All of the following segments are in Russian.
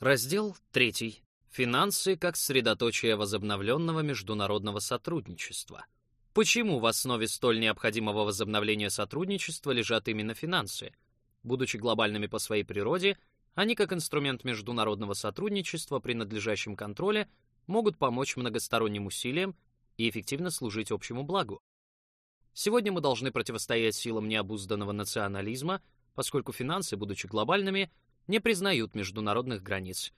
Раздел 3. Финансы как средоточие возобновленного международного сотрудничества. Почему в основе столь необходимого возобновления сотрудничества лежат именно финансы? Будучи глобальными по своей природе, они как инструмент международного сотрудничества при надлежащем контроле могут помочь многосторонним усилиям и эффективно служить общему благу. Сегодня мы должны противостоять силам необузданного национализма, поскольку финансы, будучи глобальными, не признают международных границ.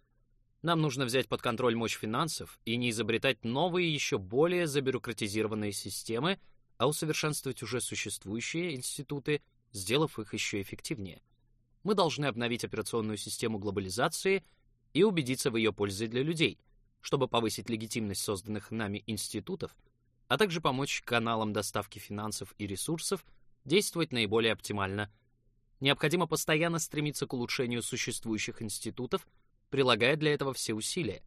Нам нужно взять под контроль мощь финансов и не изобретать новые, еще более забюрократизированные системы, а усовершенствовать уже существующие институты, сделав их еще эффективнее. Мы должны обновить операционную систему глобализации и убедиться в ее пользе для людей, чтобы повысить легитимность созданных нами институтов, а также помочь каналам доставки финансов и ресурсов действовать наиболее оптимально – Необходимо постоянно стремиться к улучшению существующих институтов, прилагая для этого все усилия.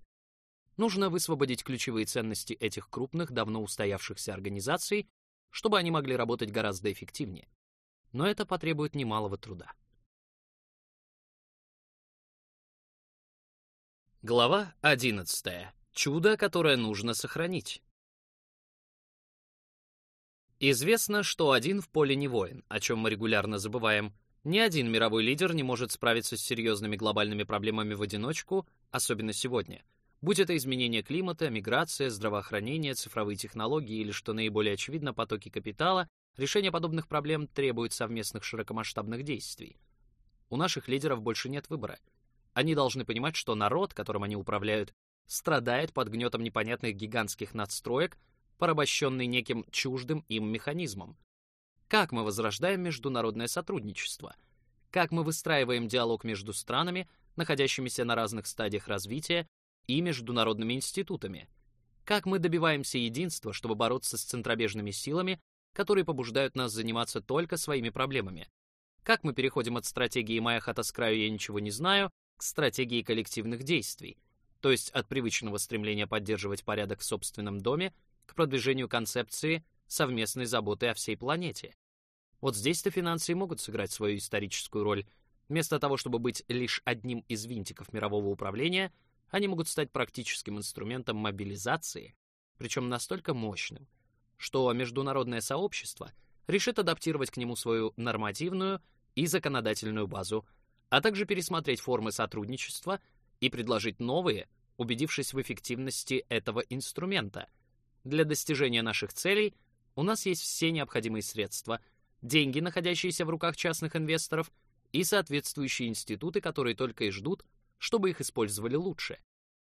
Нужно высвободить ключевые ценности этих крупных, давно устоявшихся организаций, чтобы они могли работать гораздо эффективнее. Но это потребует немалого труда. Глава 11. Чудо, которое нужно сохранить. Известно, что один в поле не воин, о чем мы регулярно забываем, ни один мировой лидер не может справиться с серьезными глобальными проблемами в одиночку, особенно сегодня. Будь это изменение климата, миграция, здравоохранение, цифровые технологии или, что наиболее очевидно, потоки капитала, решение подобных проблем требует совместных широкомасштабных действий. У наших лидеров больше нет выбора. Они должны понимать, что народ, которым они управляют, страдает под гнетом непонятных гигантских надстроек, порабощенный неким чуждым им механизмом. Как мы возрождаем международное сотрудничество? Как мы выстраиваем диалог между странами, находящимися на разных стадиях развития, и международными институтами? Как мы добиваемся единства, чтобы бороться с центробежными силами, которые побуждают нас заниматься только своими проблемами? Как мы переходим от стратегии «моя хата с краю, я ничего не знаю» к стратегии коллективных действий, то есть от привычного стремления поддерживать порядок в собственном доме к продвижению концепции совместной заботы о всей планете? Вот здесь-то финансы и могут сыграть свою историческую роль. Вместо того, чтобы быть лишь одним из винтиков мирового управления, они могут стать практическим инструментом мобилизации, причем настолько мощным, что международное сообщество решит адаптировать к нему свою нормативную и законодательную базу, а также пересмотреть формы сотрудничества и предложить новые, убедившись в эффективности этого инструмента. Для достижения наших целей у нас есть все необходимые средства — деньги, находящиеся в руках частных инвесторов, и соответствующие институты, которые только и ждут, чтобы их использовали лучше.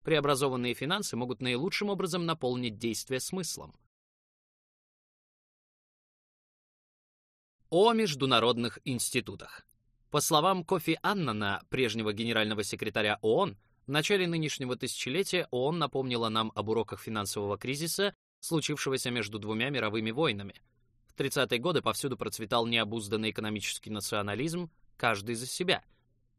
Преобразованные финансы могут наилучшим образом наполнить действие смыслом. О международных институтах. По словам Кофи Аннана, прежнего генерального секретаря ООН, в начале нынешнего тысячелетия ООН напомнила нам об уроках финансового кризиса, случившегося между двумя мировыми войнами – в 30-е годы повсюду процветал необузданный экономический национализм, каждый за себя,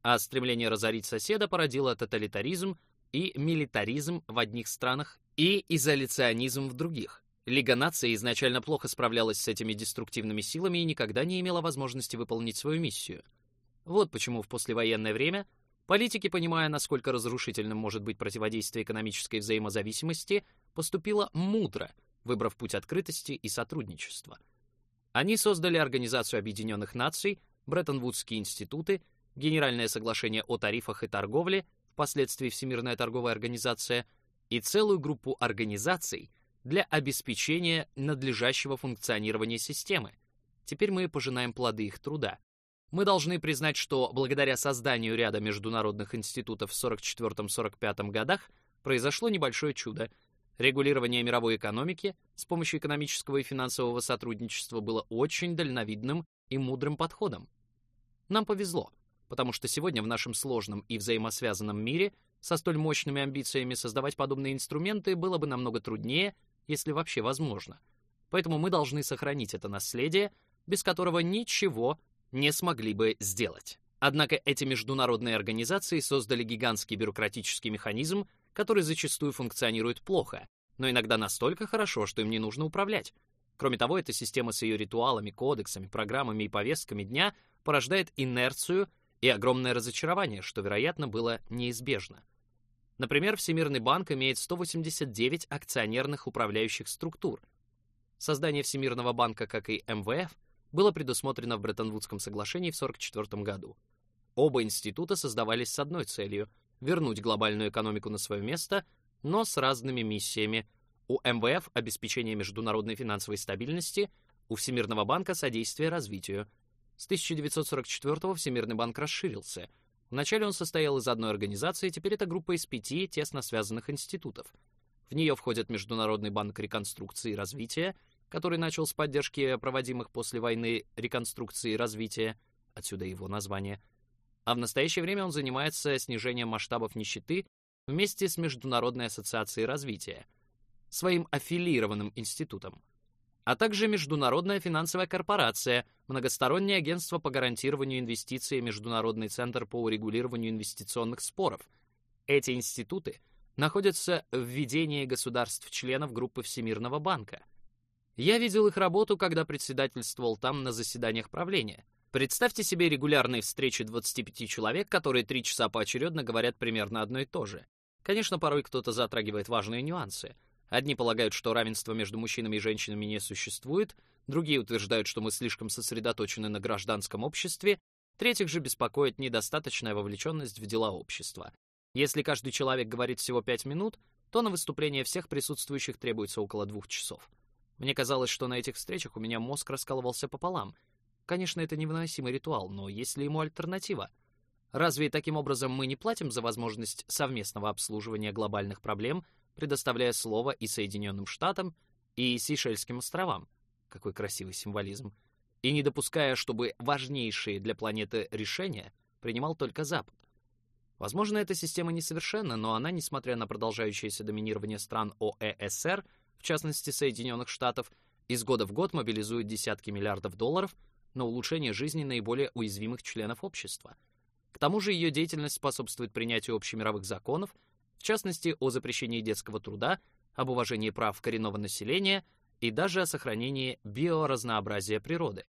а стремление разорить соседа породило тоталитаризм и милитаризм в одних странах и изоляционизм в других. Лига наций изначально плохо справлялась с этими деструктивными силами и никогда не имела возможности выполнить свою миссию. Вот почему в послевоенное время политики, понимая, насколько разрушительным может быть противодействие экономической взаимозависимости, поступила мудро, выбрав путь открытости и сотрудничества — они создали Организацию Объединенных Наций, Бреттон-Вудские институты, Генеральное соглашение о тарифах и торговле, впоследствии Всемирная торговая организация, и целую группу организаций для обеспечения надлежащего функционирования системы. Теперь мы пожинаем плоды их труда. Мы должны признать, что благодаря созданию ряда международных институтов в 44-45 годах произошло небольшое чудо — Регулирование мировой экономики с помощью экономического и финансового сотрудничества было очень дальновидным и мудрым подходом. Нам повезло, потому что сегодня в нашем сложном и взаимосвязанном мире со столь мощными амбициями создавать подобные инструменты было бы намного труднее, если вообще возможно. Поэтому мы должны сохранить это наследие, без которого ничего не смогли бы сделать. Однако эти международные организации создали гигантский бюрократический механизм, который зачастую функционирует плохо, но иногда настолько хорошо, что им не нужно управлять. Кроме того, эта система с ее ритуалами, кодексами, программами и повестками дня порождает инерцию и огромное разочарование, что, вероятно, было неизбежно. Например, Всемирный банк имеет 189 акционерных управляющих структур. Создание Всемирного банка, как и МВФ, было предусмотрено в Бреттон-Вудском соглашении в 1944 году. Оба института создавались с одной целью — вернуть глобальную экономику на свое место, но с разными миссиями. У МВФ — обеспечение международной финансовой стабильности, у Всемирного банка — содействие развитию. С 1944 Всемирный банк расширился. Вначале он состоял из одной организации, теперь это группа из пяти тесно связанных институтов. В нее входят Международный банк реконструкции и развития, который начал с поддержки проводимых после войны реконструкции и развития, отсюда его название — а в настоящее время он занимается снижением масштабов нищеты вместе с Международной ассоциацией развития, своим аффилированным институтом, а также Международная финансовая корпорация, многостороннее агентство по гарантированию инвестиций и Международный центр по урегулированию инвестиционных споров. Эти институты находятся в ведении государств-членов группы Всемирного банка. Я видел их работу, когда председательствовал там на заседаниях правления — Представьте себе регулярные встречи 25 человек, которые три часа поочередно говорят примерно одно и то же. Конечно, порой кто-то затрагивает важные нюансы. Одни полагают, что равенство между мужчинами и женщинами не существует, другие утверждают, что мы слишком сосредоточены на гражданском обществе, третьих же беспокоит недостаточная вовлеченность в дела общества. Если каждый человек говорит всего пять минут, то на выступление всех присутствующих требуется около двух часов. Мне казалось, что на этих встречах у меня мозг раскалывался пополам — Конечно, это невыносимый ритуал, но есть ли ему альтернатива? Разве таким образом мы не платим за возможность совместного обслуживания глобальных проблем, предоставляя слово и Соединенным Штатам, и Сейшельским островам? Какой красивый символизм. И не допуская, чтобы важнейшие для планеты решения принимал только Запад. Возможно, эта система несовершенна, но она, несмотря на продолжающееся доминирование стран ОЭСР, в частности Соединенных Штатов, из года в год мобилизует десятки миллиардов долларов на улучшение жизни наиболее уязвимых членов общества. К тому же ее деятельность способствует принятию общемировых законов, в частности о запрещении детского труда, об уважении прав коренного населения и даже о сохранении биоразнообразия природы.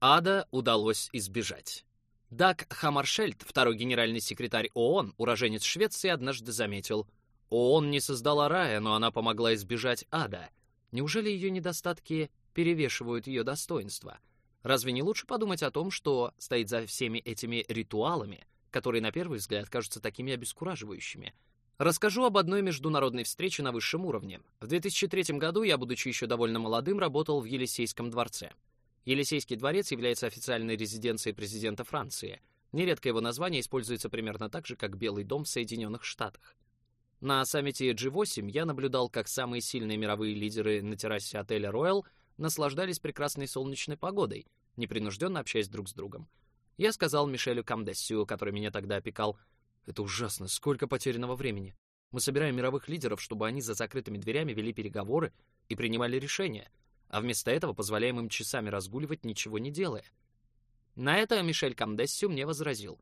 Ада удалось избежать. Даг Хамаршельд, второй генеральный секретарь ООН, уроженец Швеции, однажды заметил, ООН не создала рая, но она помогла избежать ада — Неужели ее недостатки перевешивают ее достоинства? Разве не лучше подумать о том, что стоит за всеми этими ритуалами, которые на первый взгляд кажутся такими обескураживающими? Расскажу об одной международной встрече на высшем уровне. В 2003 году я, будучи еще довольно молодым, работал в Елисейском дворце. Елисейский дворец является официальной резиденцией президента Франции. Нередко его название используется примерно так же, как Белый дом в Соединенных Штатах. На саммите G8 я наблюдал, как самые сильные мировые лидеры на террасе отеля Royal наслаждались прекрасной солнечной погодой, непринужденно общаясь друг с другом. Я сказал Мишелю Камдессю, который меня тогда опекал, «Это ужасно, сколько потерянного времени. Мы собираем мировых лидеров, чтобы они за закрытыми дверями вели переговоры и принимали решения, а вместо этого позволяем им часами разгуливать, ничего не делая». На это Мишель Камдессю мне возразил,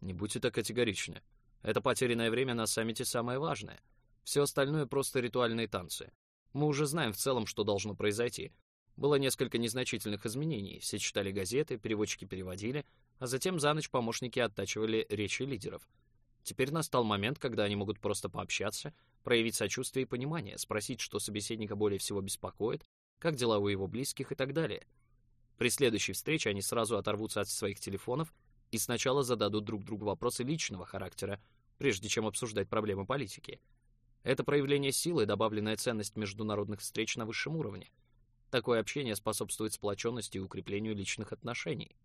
«Не будьте так категоричны. Это потерянное время на саммите самое важное. Все остальное просто ритуальные танцы. Мы уже знаем в целом, что должно произойти. Было несколько незначительных изменений. Все читали газеты, переводчики переводили, а затем за ночь помощники оттачивали речи лидеров. Теперь настал момент, когда они могут просто пообщаться, проявить сочувствие и понимание, спросить, что собеседника более всего беспокоит, как дела у его близких и так далее. При следующей встрече они сразу оторвутся от своих телефонов и сначала зададут друг другу вопросы личного характера, прежде чем обсуждать проблемы политики. Это проявление силы, добавленная ценность международных встреч на высшем уровне. Такое общение способствует сплоченности и укреплению личных отношений.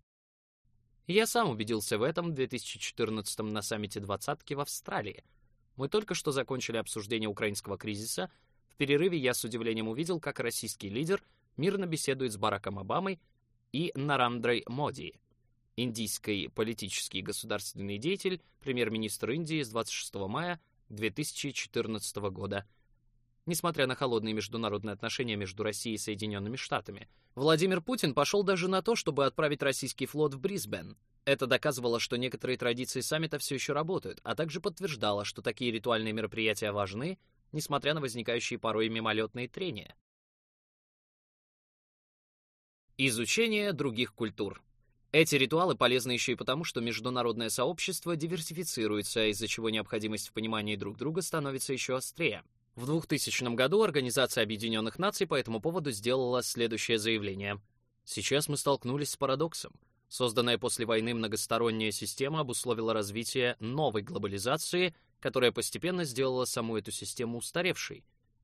Я сам убедился в этом в 2014 на саммите двадцатки в Австралии. Мы только что закончили обсуждение украинского кризиса. В перерыве я с удивлением увидел, как российский лидер мирно беседует с Бараком Обамой и Нарандрой Моди, Индийский политический государственный деятель, премьер-министр Индии с 26 мая 2014 года. Несмотря на холодные международные отношения между Россией и Соединенными Штатами, Владимир Путин пошел даже на то, чтобы отправить российский флот в Брисбен. Это доказывало, что некоторые традиции саммита все еще работают, а также подтверждало, что такие ритуальные мероприятия важны, несмотря на возникающие порой мимолетные трения. Изучение других культур. Эти ритуалы полезны еще и потому, что международное сообщество диверсифицируется, из-за чего необходимость в понимании друг друга становится еще острее. В 2000 году Организация Объединенных Наций по этому поводу сделала следующее заявление. Сейчас мы столкнулись с парадоксом. Созданная после войны многосторонняя система обусловила развитие новой глобализации, которая постепенно сделала саму эту систему устаревшей.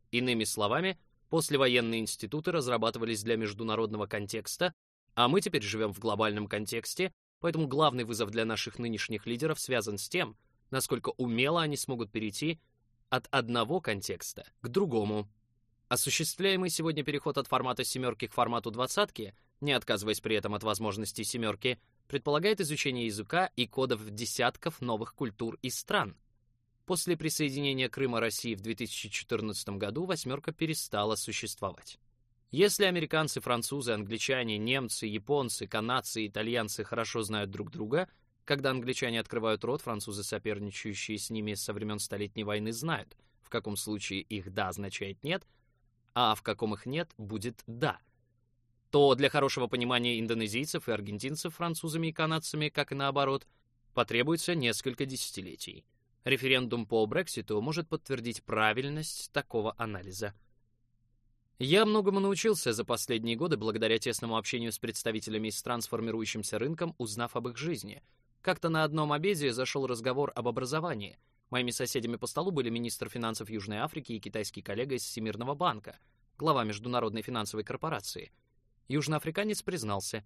Иными словами, послевоенные институты разрабатывались для международного контекста, а мы теперь живем в глобальном контексте, поэтому главный вызов для наших нынешних лидеров связан с тем, насколько умело они смогут перейти от одного контекста к другому. Осуществляемый сегодня переход от формата семерки к формату двадцатки, не отказываясь при этом от возможностей семерки, предполагает изучение языка и кодов десятков новых культур и стран. После присоединения Крыма России в 2014 году восьмерка перестала существовать. Если американцы, французы, англичане, немцы, японцы, канадцы и итальянцы хорошо знают друг друга, когда англичане открывают рот, французы, соперничающие с ними со времен Столетней войны, знают, в каком случае их «да» означает «нет», а в каком их «нет» будет «да», то для хорошего понимания индонезийцев и аргентинцев французами и канадцами, как и наоборот, потребуется несколько десятилетий. Референдум по Брекситу может подтвердить правильность такого анализа. Я многому научился за последние годы благодаря тесному общению с представителями из стран с формирующимся рынком, узнав об их жизни. Как-то на одном обеде зашел разговор об образовании. Моими соседями по столу были министр финансов Южной Африки и китайский коллега из Всемирного банка, глава Международной финансовой корпорации. Южноафриканец признался: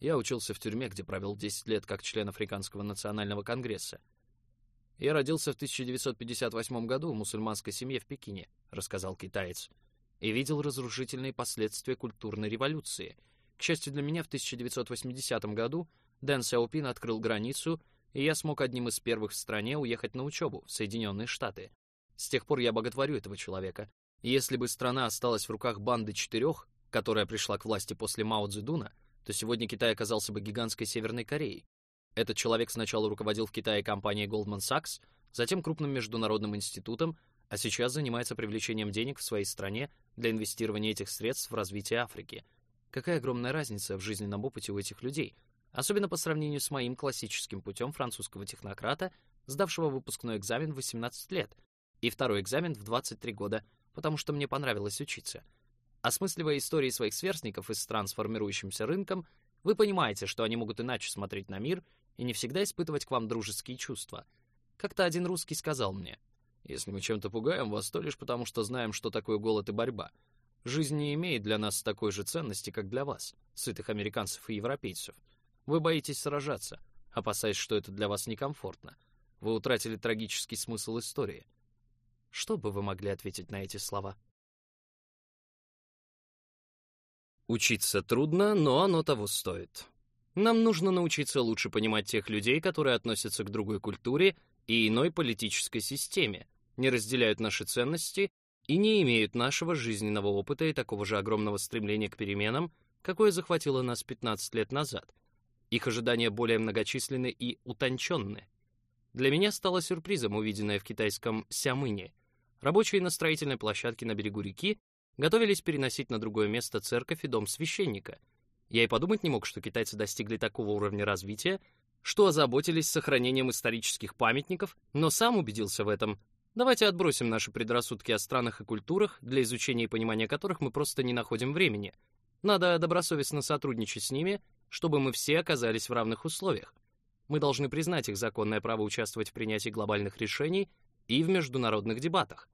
"Я учился в тюрьме, где провел 10 лет как член Африканского национального конгресса. Я родился в 1958 году в мусульманской семье в Пекине", рассказал китаец и видел разрушительные последствия культурной революции. К счастью для меня, в 1980 году Дэн Сяопин открыл границу, и я смог одним из первых в стране уехать на учебу в Соединенные Штаты. С тех пор я боготворю этого человека. Если бы страна осталась в руках банды четырех, которая пришла к власти после Мао Цзэдуна, то сегодня Китай оказался бы гигантской Северной Кореей. Этот человек сначала руководил в Китае компанией Goldman Sachs, затем крупным международным институтом, а сейчас занимается привлечением денег в своей стране для инвестирования этих средств в развитие Африки. Какая огромная разница в жизненном опыте у этих людей, особенно по сравнению с моим классическим путем французского технократа, сдавшего выпускной экзамен в 18 лет и второй экзамен в 23 года, потому что мне понравилось учиться. Осмысливая истории своих сверстников из стран с формирующимся рынком, вы понимаете, что они могут иначе смотреть на мир и не всегда испытывать к вам дружеские чувства. Как-то один русский сказал мне — если мы чем-то пугаем вас, то лишь потому, что знаем, что такое голод и борьба. Жизнь не имеет для нас такой же ценности, как для вас, сытых американцев и европейцев. Вы боитесь сражаться, опасаясь, что это для вас некомфортно. Вы утратили трагический смысл истории. Что бы вы могли ответить на эти слова? Учиться трудно, но оно того стоит. Нам нужно научиться лучше понимать тех людей, которые относятся к другой культуре и иной политической системе, не разделяют наши ценности и не имеют нашего жизненного опыта и такого же огромного стремления к переменам, какое захватило нас 15 лет назад. Их ожидания более многочисленны и утонченны. Для меня стало сюрпризом увиденное в китайском Сямыне. Рабочие на строительной площадке на берегу реки готовились переносить на другое место церковь и дом священника. Я и подумать не мог, что китайцы достигли такого уровня развития, что озаботились сохранением исторических памятников, но сам убедился в этом. Давайте отбросим наши предрассудки о странах и культурах, для изучения и понимания которых мы просто не находим времени. Надо добросовестно сотрудничать с ними, чтобы мы все оказались в равных условиях. Мы должны признать их законное право участвовать в принятии глобальных решений и в международных дебатах.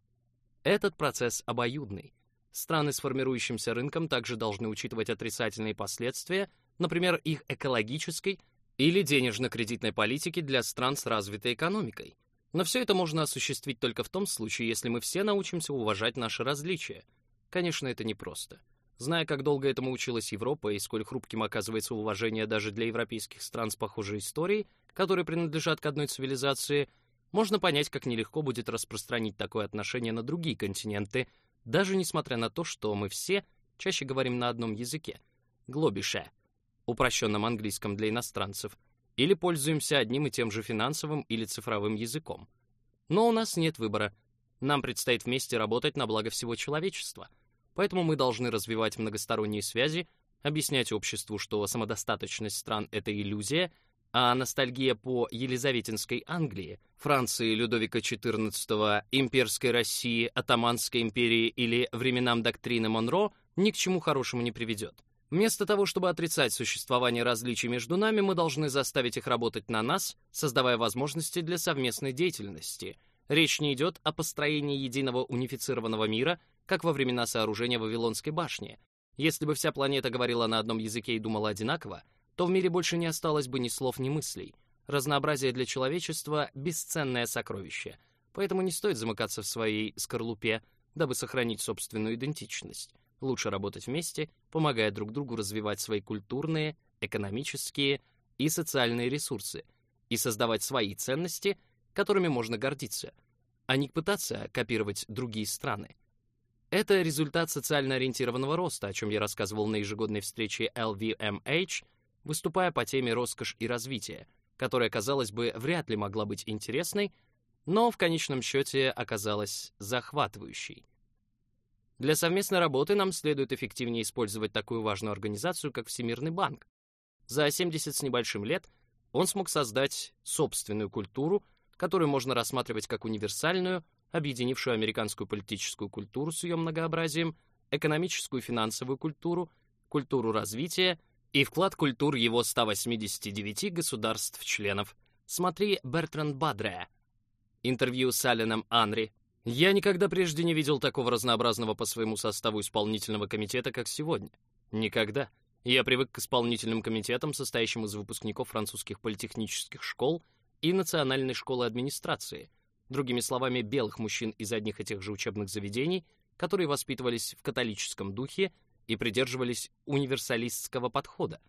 Этот процесс обоюдный. Страны с формирующимся рынком также должны учитывать отрицательные последствия, например, их экологической или денежно-кредитной политики для стран с развитой экономикой. Но все это можно осуществить только в том случае, если мы все научимся уважать наши различия. Конечно, это непросто. Зная, как долго этому училась Европа и сколь хрупким оказывается уважение даже для европейских стран с похожей историей, которые принадлежат к одной цивилизации, можно понять, как нелегко будет распространить такое отношение на другие континенты, даже несмотря на то, что мы все чаще говорим на одном языке — глобише упрощенном английском для иностранцев, или пользуемся одним и тем же финансовым или цифровым языком. Но у нас нет выбора. Нам предстоит вместе работать на благо всего человечества. Поэтому мы должны развивать многосторонние связи объяснять обществу, что самодостаточность стран — это иллюзия, а ностальгия по Елизаветинской Англии, Франции Людовика XIV, имперской России, Атаманской империи или временам доктрины Монро ни к чему хорошему не приведет. Вместо того, чтобы отрицать существование различий между нами, мы должны заставить их работать на нас, создавая возможности для совместной деятельности. Речь не идет о построении единого унифицированного мира, как во времена сооружения Вавилонской башни. Если бы вся планета говорила на одном языке и думала одинаково, то в мире больше не осталось бы ни слов, ни мыслей. Разнообразие для человечества — бесценное сокровище, поэтому не стоит замыкаться в своей скорлупе, дабы сохранить собственную идентичность. Лучше работать вместе, помогая друг другу развивать свои культурные, экономические и социальные ресурсы и создавать свои ценности, которыми можно гордиться, а не пытаться копировать другие страны. Это результат социально ориентированного роста, о чем я рассказывал на ежегодной встрече LVMH — выступая по теме «Роскошь и развитие», которая, казалось бы, вряд ли могла быть интересной, но в конечном счете оказалась захватывающей. Для совместной работы нам следует эффективнее использовать такую важную организацию, как Всемирный банк. За 70 с небольшим лет он смог создать собственную культуру, которую можно рассматривать как универсальную, объединившую американскую политическую культуру с ее многообразием, экономическую и финансовую культуру, культуру развития и вклад культур его 189 государств-членов. Смотри Бертранд Бадре. Интервью с Алленом Анри. Я никогда прежде не видел такого разнообразного по своему составу исполнительного комитета, как сегодня. Никогда. Я привык к исполнительным комитетам, состоящим из выпускников французских политехнических школ и Национальной школы администрации, другими словами, белых мужчин из одних и тех же учебных заведений, которые воспитывались в католическом духе и придерживались универсалистского подхода.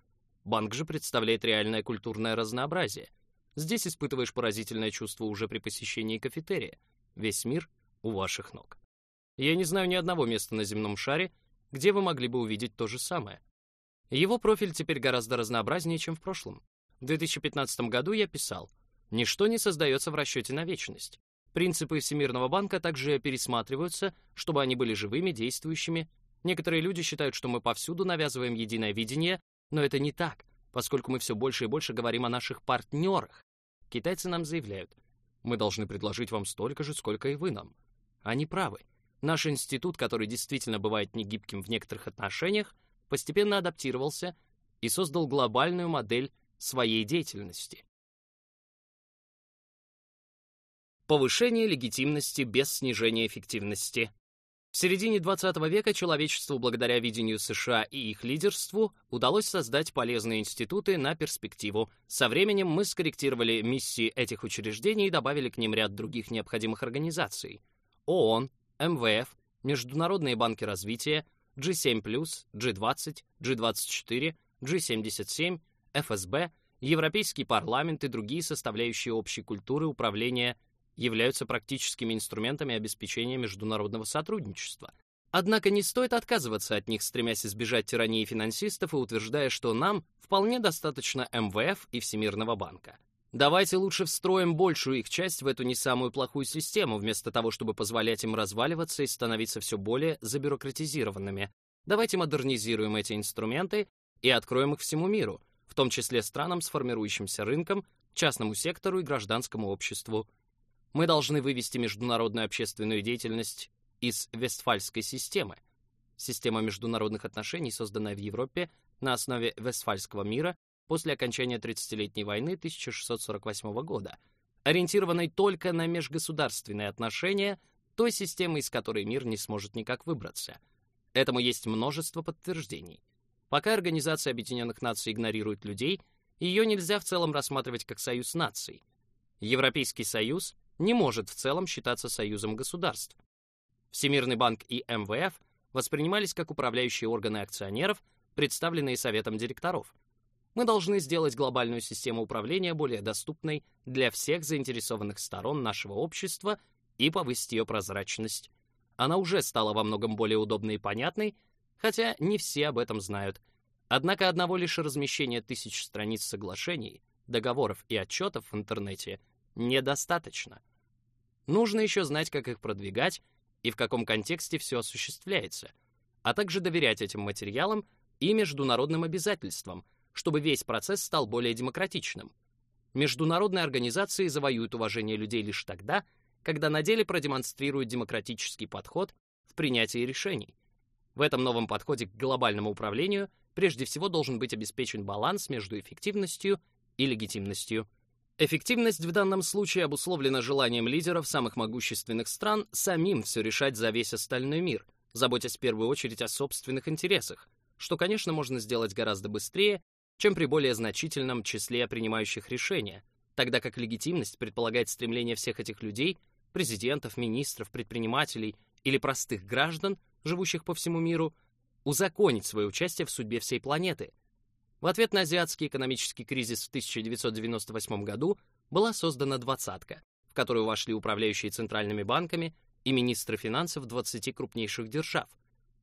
Банк же представляет реальное культурное разнообразие. Здесь испытываешь поразительное чувство уже при посещении кафетерия. Весь мир у ваших ног. Я не знаю ни одного места на земном шаре, где вы могли бы увидеть то же самое. Его профиль теперь гораздо разнообразнее, чем в прошлом. В 2015 году я писал, «Ничто не создается в расчете на вечность. Принципы Всемирного банка также пересматриваются, чтобы они были живыми, действующими Некоторые люди считают, что мы повсюду навязываем единое видение, но это не так, поскольку мы все больше и больше говорим о наших партнерах. Китайцы нам заявляют, мы должны предложить вам столько же, сколько и вы нам. Они правы. Наш институт, который действительно бывает негибким в некоторых отношениях, постепенно адаптировался и создал глобальную модель своей деятельности. Повышение легитимности без снижения эффективности. В середине 20 века человечеству, благодаря видению США и их лидерству, удалось создать полезные институты на перспективу. Со временем мы скорректировали миссии этих учреждений и добавили к ним ряд других необходимых организаций. ООН, МВФ, Международные банки развития, G7+, G20, G24, G77, ФСБ, Европейский парламент и другие составляющие общей культуры управления являются практическими инструментами обеспечения международного сотрудничества. Однако не стоит отказываться от них, стремясь избежать тирании финансистов и утверждая, что нам вполне достаточно МВФ и Всемирного банка. Давайте лучше встроим большую их часть в эту не самую плохую систему, вместо того, чтобы позволять им разваливаться и становиться все более забюрократизированными. Давайте модернизируем эти инструменты и откроем их всему миру, в том числе странам с формирующимся рынком, частному сектору и гражданскому обществу. Мы должны вывести международную общественную деятельность из Вестфальской системы. Система международных отношений, созданная в Европе на основе Вестфальского мира после окончания 30-летней войны 1648 года, ориентированной только на межгосударственные отношения, той системы, из которой мир не сможет никак выбраться. Этому есть множество подтверждений. Пока Организация Объединенных Наций игнорирует людей, ее нельзя в целом рассматривать как союз наций. Европейский союз не может в целом считаться союзом государств. Всемирный банк и МВФ воспринимались как управляющие органы акционеров, представленные советом директоров. Мы должны сделать глобальную систему управления более доступной для всех заинтересованных сторон нашего общества и повысить ее прозрачность. Она уже стала во многом более удобной и понятной, хотя не все об этом знают. Однако одного лишь размещения тысяч страниц соглашений, договоров и отчетов в интернете недостаточно. Нужно еще знать, как их продвигать и в каком контексте все осуществляется, а также доверять этим материалам, и международным обязательствам, чтобы весь процесс стал более демократичным. Международные организации завоюют уважение людей лишь тогда, когда на деле продемонстрируют демократический подход в принятии решений. В этом новом подходе к глобальному управлению прежде всего должен быть обеспечен баланс между эффективностью и легитимностью. Эффективность в данном случае обусловлена желанием лидеров самых могущественных стран самим все решать за весь остальной мир, заботясь в первую очередь о собственных интересах, что, конечно, можно сделать гораздо быстрее, чем при более значительном числе принимающих решения, тогда как легитимность предполагает стремление всех этих людей, президентов, министров, предпринимателей или простых граждан, живущих по всему миру, узаконить свое участие в судьбе всей планеты. В ответ на азиатский экономический кризис в 1998 году была создана «двадцатка», в которую вошли управляющие центральными банками и министры финансов 20 крупнейших держав.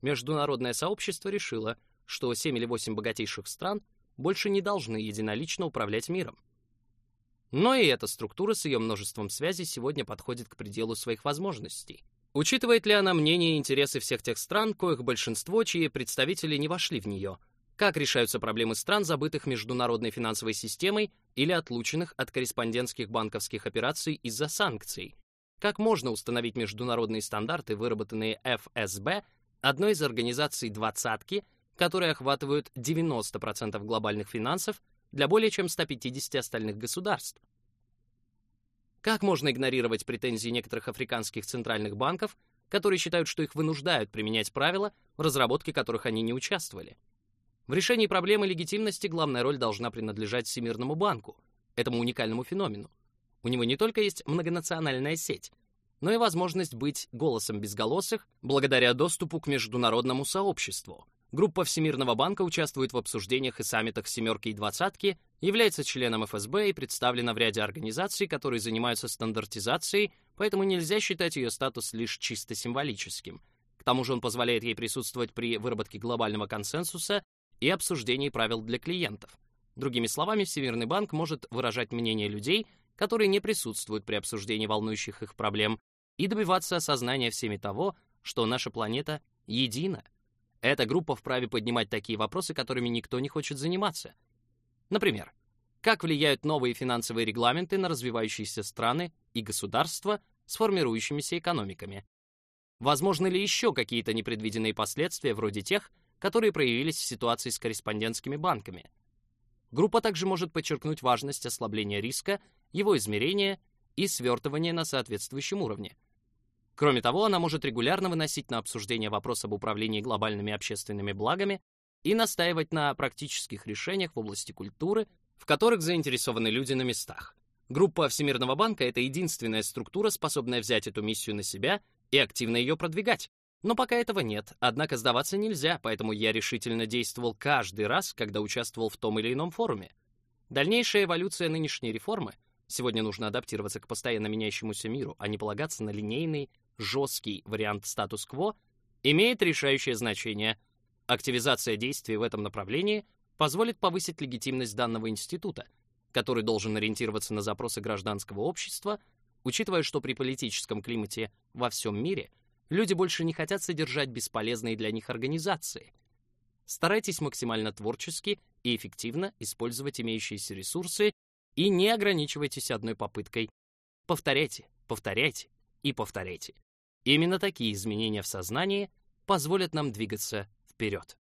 Международное сообщество решило, что 7 или 8 богатейших стран больше не должны единолично управлять миром. Но и эта структура с ее множеством связей сегодня подходит к пределу своих возможностей. Учитывает ли она мнение и интересы всех тех стран, коих большинство, чьи представители не вошли в нее? Как решаются проблемы стран, забытых международной финансовой системой или отлученных от корреспондентских банковских операций из-за санкций? Как можно установить международные стандарты, выработанные ФСБ, одной из организаций «двадцатки», которые охватывают 90% глобальных финансов для более чем 150 остальных государств? Как можно игнорировать претензии некоторых африканских центральных банков, которые считают, что их вынуждают применять правила, в разработке которых они не участвовали? В решении проблемы легитимности главная роль должна принадлежать Всемирному банку, этому уникальному феномену. У него не только есть многонациональная сеть, но и возможность быть голосом безголосых благодаря доступу к международному сообществу, Группа Всемирного банка участвует в обсуждениях и саммитах «семерки» и «двадцатки», является членом ФСБ и представлена в ряде организаций, которые занимаются стандартизацией, поэтому нельзя считать ее статус лишь чисто символическим. К тому же он позволяет ей присутствовать при выработке глобального консенсуса и обсуждении правил для клиентов. Другими словами, Всемирный банк может выражать мнение людей, которые не присутствуют при обсуждении волнующих их проблем, и добиваться осознания всеми того, что наша планета едина — эта группа вправе поднимать такие вопросы, которыми никто не хочет заниматься. Например, как влияют новые финансовые регламенты на развивающиеся страны и государства с формирующимися экономиками? Возможны ли еще какие-то непредвиденные последствия вроде тех, которые проявились в ситуации с корреспондентскими банками? Группа также может подчеркнуть важность ослабления риска, его измерения и свертывания на соответствующем уровне, Кроме того, она может регулярно выносить на обсуждение вопрос об управлении глобальными общественными благами и настаивать на практических решениях в области культуры, в которых заинтересованы люди на местах. Группа Всемирного банка — это единственная структура, способная взять эту миссию на себя и активно ее продвигать. Но пока этого нет, однако сдаваться нельзя, поэтому я решительно действовал каждый раз, когда участвовал в том или ином форуме. Дальнейшая эволюция нынешней реформы — сегодня нужно адаптироваться к постоянно меняющемуся миру, а не полагаться на линейный, жесткий вариант статус-кво имеет решающее значение. Активизация действий в этом направлении позволит повысить легитимность данного института, который должен ориентироваться на запросы гражданского общества, учитывая, что при политическом климате во всем мире люди больше не хотят содержать бесполезные для них организации. Старайтесь максимально творчески и эффективно использовать имеющиеся ресурсы и не ограничивайтесь одной попыткой. Повторяйте, повторяйте и повторяйте. Именно такие изменения в сознании позволят нам двигаться вперед.